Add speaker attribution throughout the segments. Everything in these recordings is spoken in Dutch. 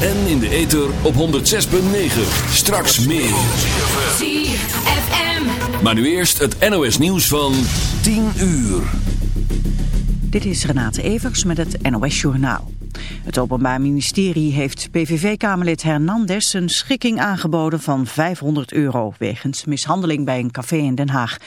Speaker 1: En in de ether op 106.9. Straks meer.
Speaker 2: ZFM.
Speaker 1: Maar nu eerst het NOS nieuws van 10 uur.
Speaker 3: Dit is Renate Evers met het NOS Journaal. Het Openbaar Ministerie heeft PVV-kamerlid Hernandez een schikking aangeboden van 500 euro wegens mishandeling bij een café in Den Haag.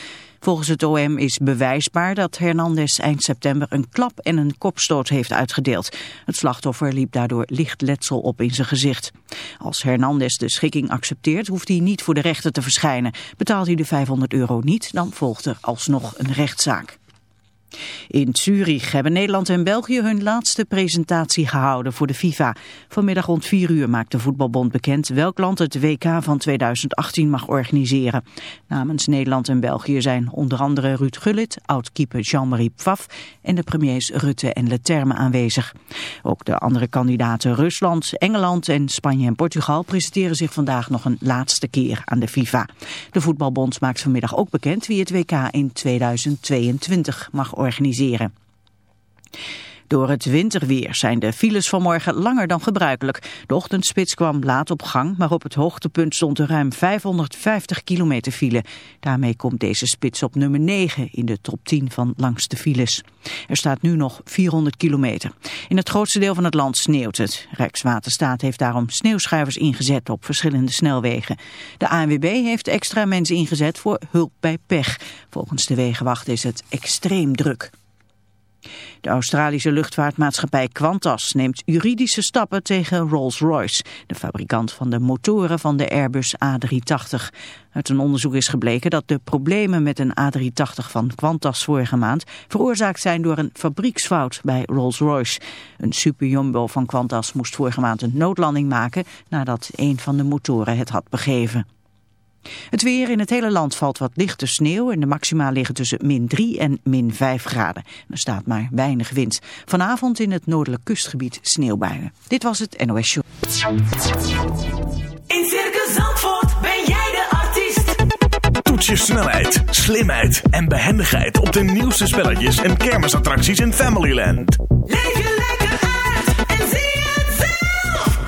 Speaker 3: Volgens het OM is bewijsbaar dat Hernandez eind september een klap en een kopstoot heeft uitgedeeld. Het slachtoffer liep daardoor licht letsel op in zijn gezicht. Als Hernandez de schikking accepteert, hoeft hij niet voor de rechter te verschijnen. Betaalt hij de 500 euro niet, dan volgt er alsnog een rechtszaak. In Zurich hebben Nederland en België hun laatste presentatie gehouden voor de FIFA. Vanmiddag rond 4 uur maakt de voetbalbond bekend welk land het WK van 2018 mag organiseren. Namens Nederland en België zijn onder andere Ruud Gullit, oud-keeper Jean-Marie Pfaff en de premiers Rutte en Leterme aanwezig. Ook de andere kandidaten Rusland, Engeland en Spanje en Portugal presenteren zich vandaag nog een laatste keer aan de FIFA. De voetbalbond maakt vanmiddag ook bekend wie het WK in 2022 mag organiseren organiseren. Door het winterweer zijn de files vanmorgen langer dan gebruikelijk. De ochtendspits kwam laat op gang, maar op het hoogtepunt stond er ruim 550 kilometer file. Daarmee komt deze spits op nummer 9 in de top 10 van langste files. Er staat nu nog 400 kilometer. In het grootste deel van het land sneeuwt het. Rijkswaterstaat heeft daarom sneeuwschuivers ingezet op verschillende snelwegen. De ANWB heeft extra mensen ingezet voor hulp bij pech. Volgens de Wegenwacht is het extreem druk. De Australische luchtvaartmaatschappij Qantas neemt juridische stappen tegen Rolls-Royce, de fabrikant van de motoren van de Airbus A380. Uit een onderzoek is gebleken dat de problemen met een A380 van Qantas vorige maand veroorzaakt zijn door een fabrieksfout bij Rolls-Royce. Een superjumbo van Qantas moest vorige maand een noodlanding maken nadat een van de motoren het had begeven. Het weer in het hele land valt wat lichte sneeuw en de maxima liggen tussen min 3 en min 5 graden. Er staat maar weinig wind. Vanavond in het noordelijk kustgebied sneeuwbuien. Dit was het NOS Show.
Speaker 2: In Circus Zandvoort ben jij de artiest.
Speaker 4: Toets je snelheid, slimheid en behendigheid op de nieuwste spelletjes en kermisattracties in Familyland.
Speaker 2: Leef je lekker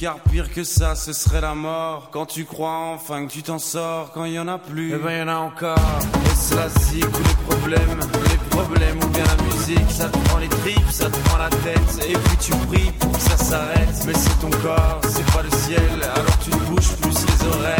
Speaker 5: car pire que ça, ce serait la mort. Quand tu crois enfin que tu t'en sors, quand il y en a plus, eh ben y en a encore. Et cela c'est tous les problèmes, les problèmes ou bien la musique, ça te prend les tripes, ça te prend la tête. Et puis tu pries pour que ça s'arrête, mais c'est ton corps, c'est pas le ciel. Alors tu te bouges plus les oreilles,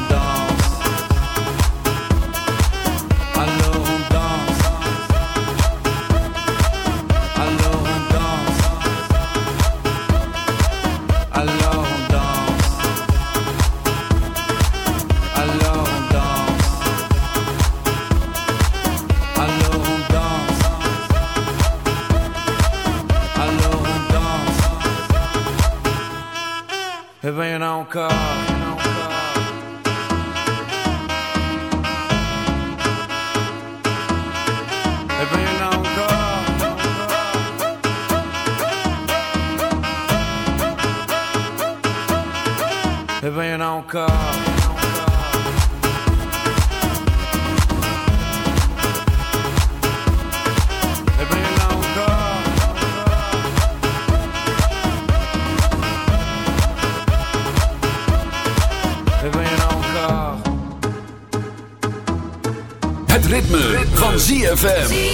Speaker 1: ZFM.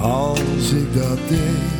Speaker 6: als ik dat deed.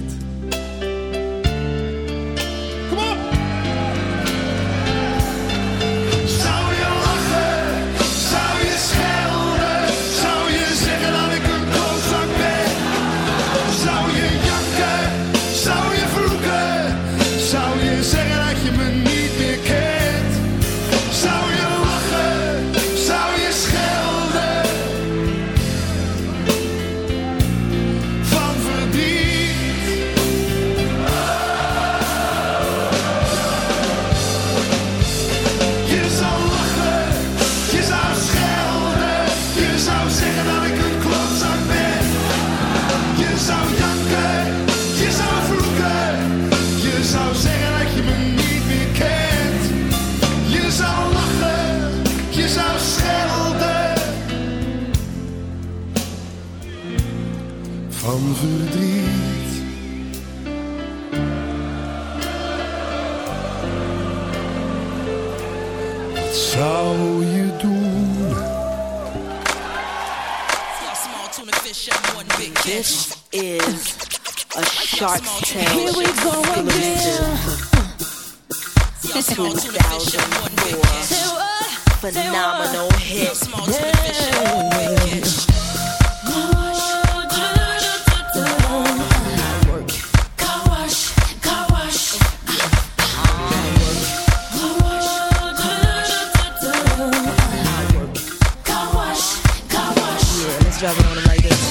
Speaker 2: driving on them like this.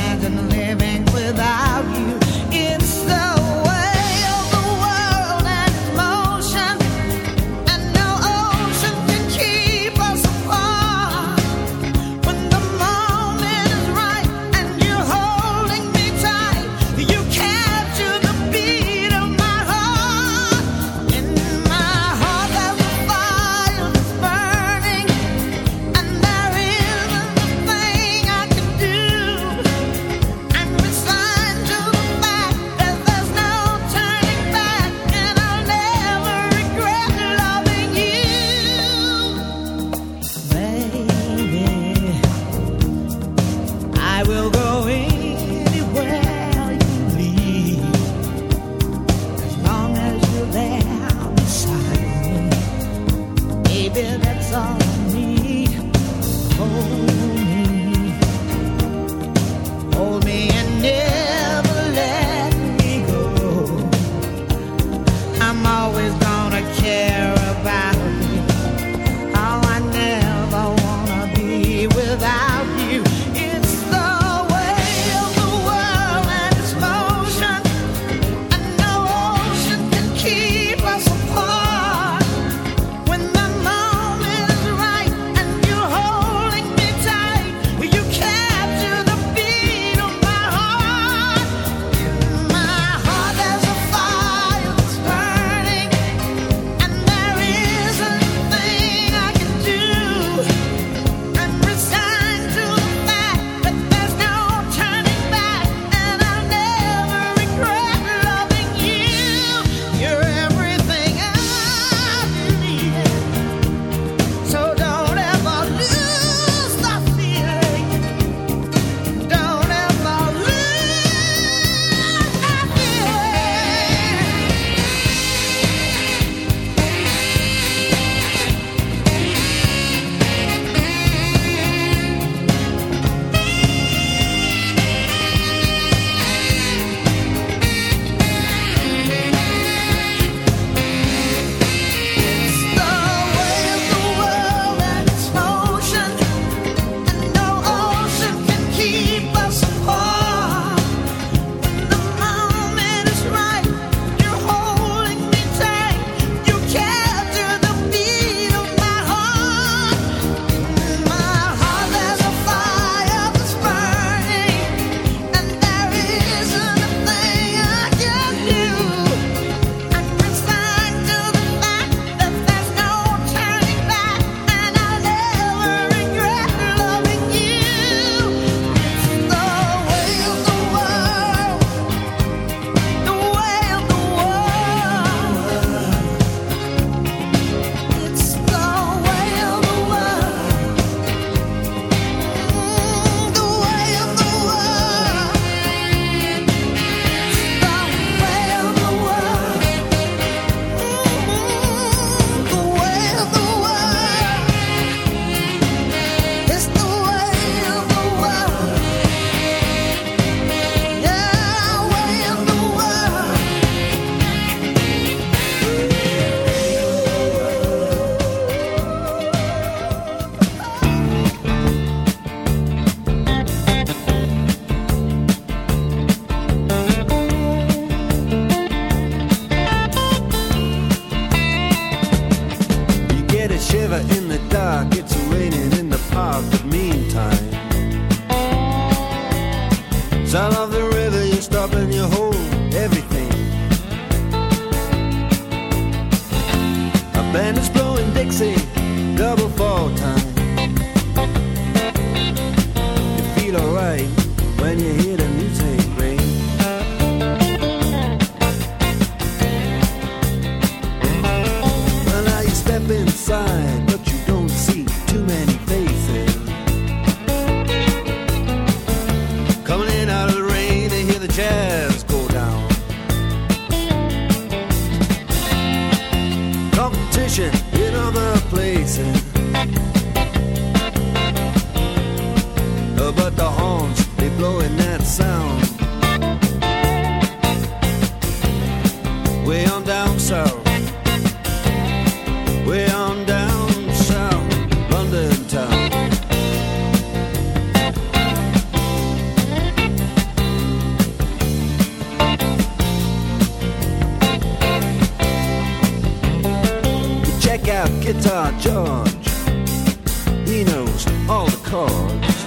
Speaker 7: knows all the chords.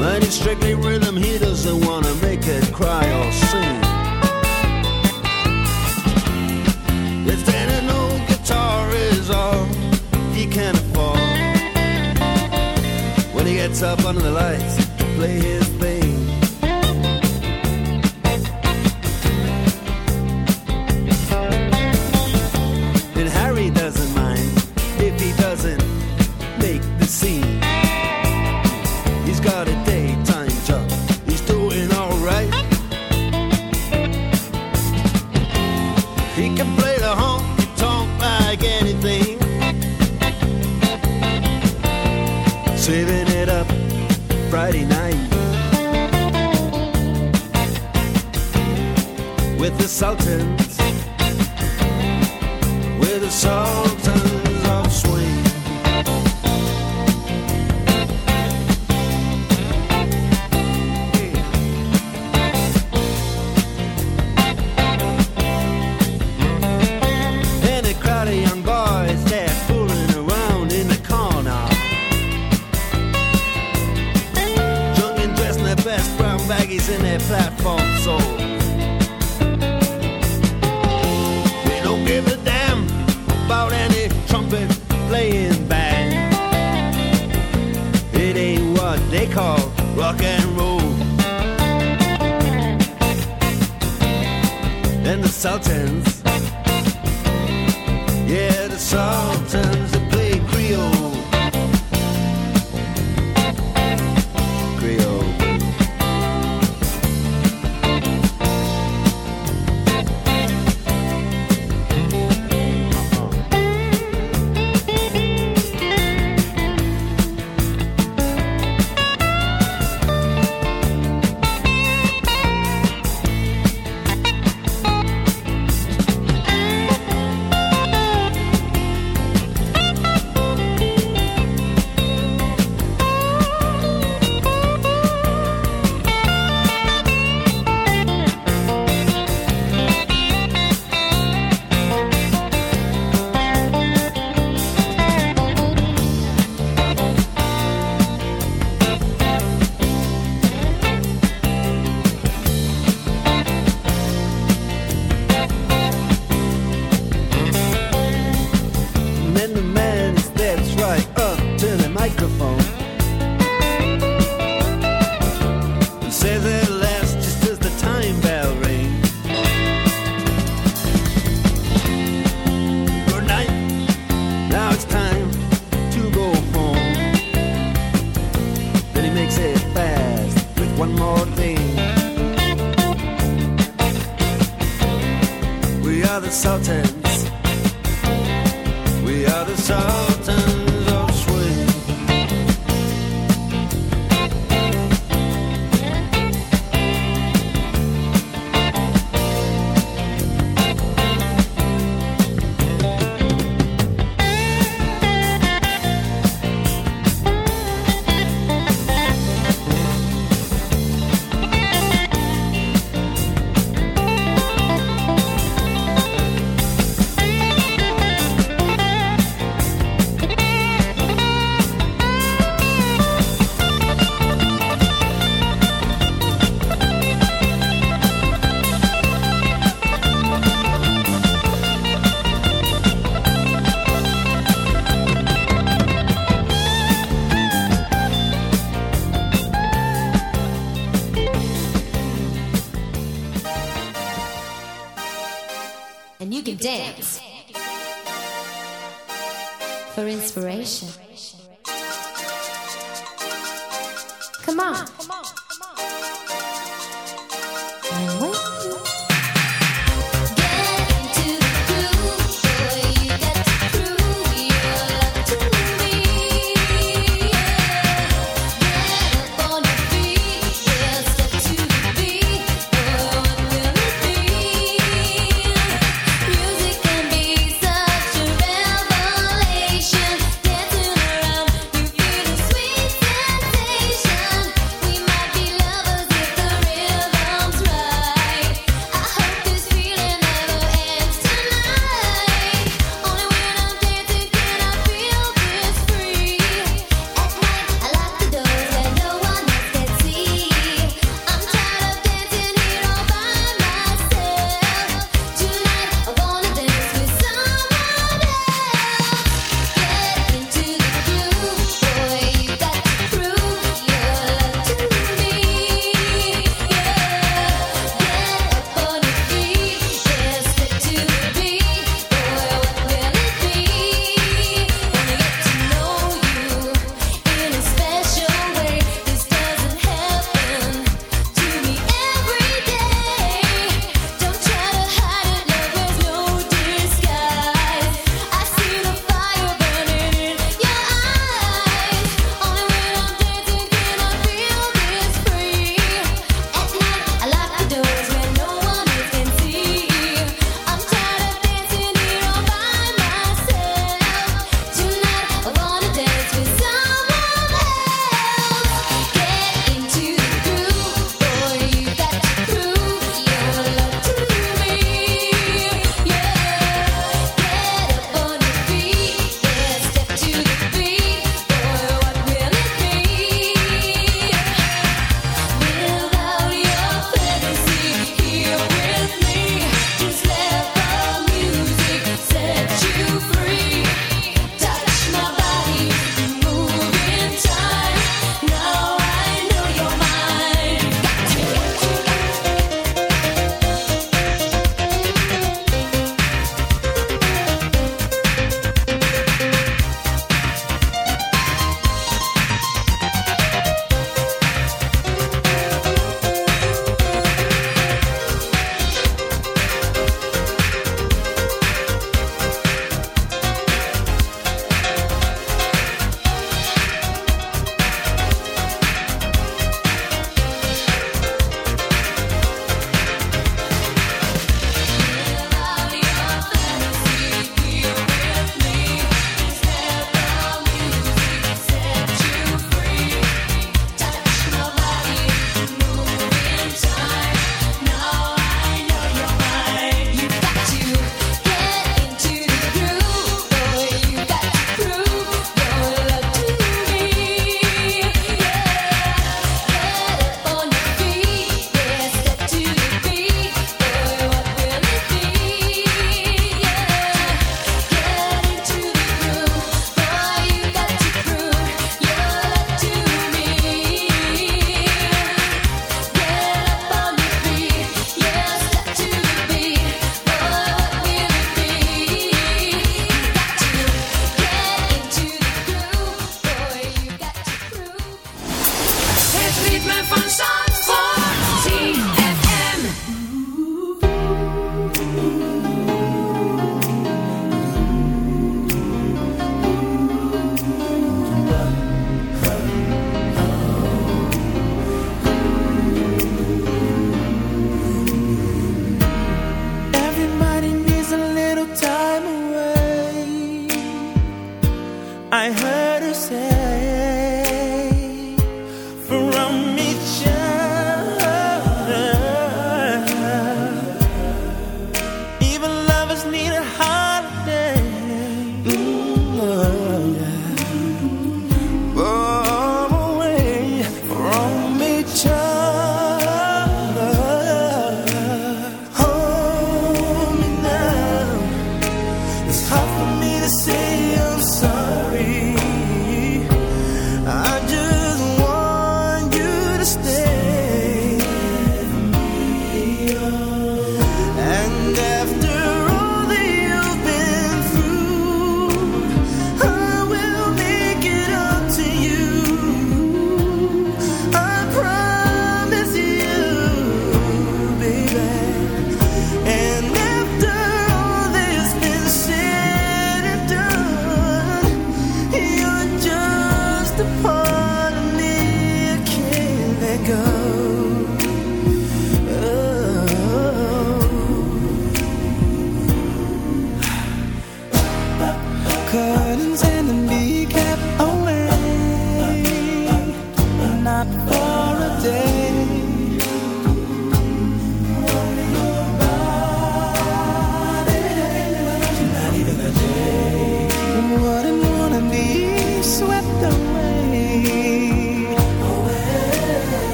Speaker 7: But he's strictly rhythm, he doesn't want to make it cry or sing. If that an old guitar is all he can afford, when he gets up under the lights, play his
Speaker 8: salted.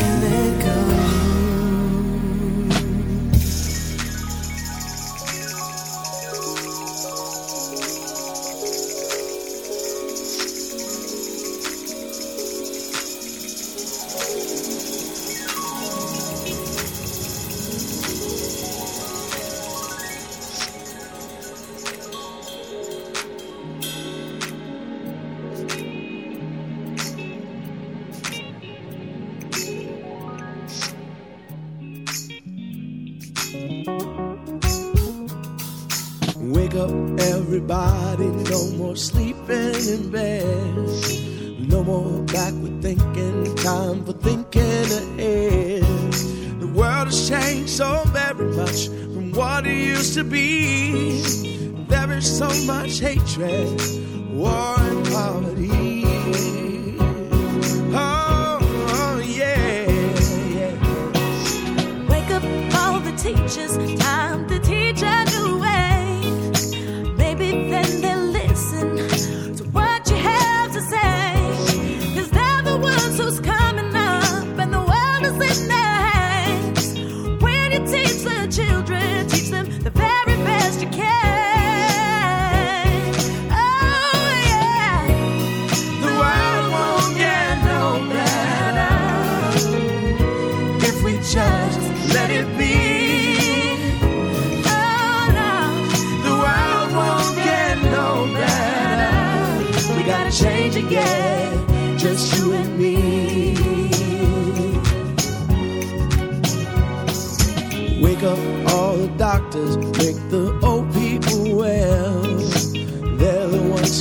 Speaker 8: feeling.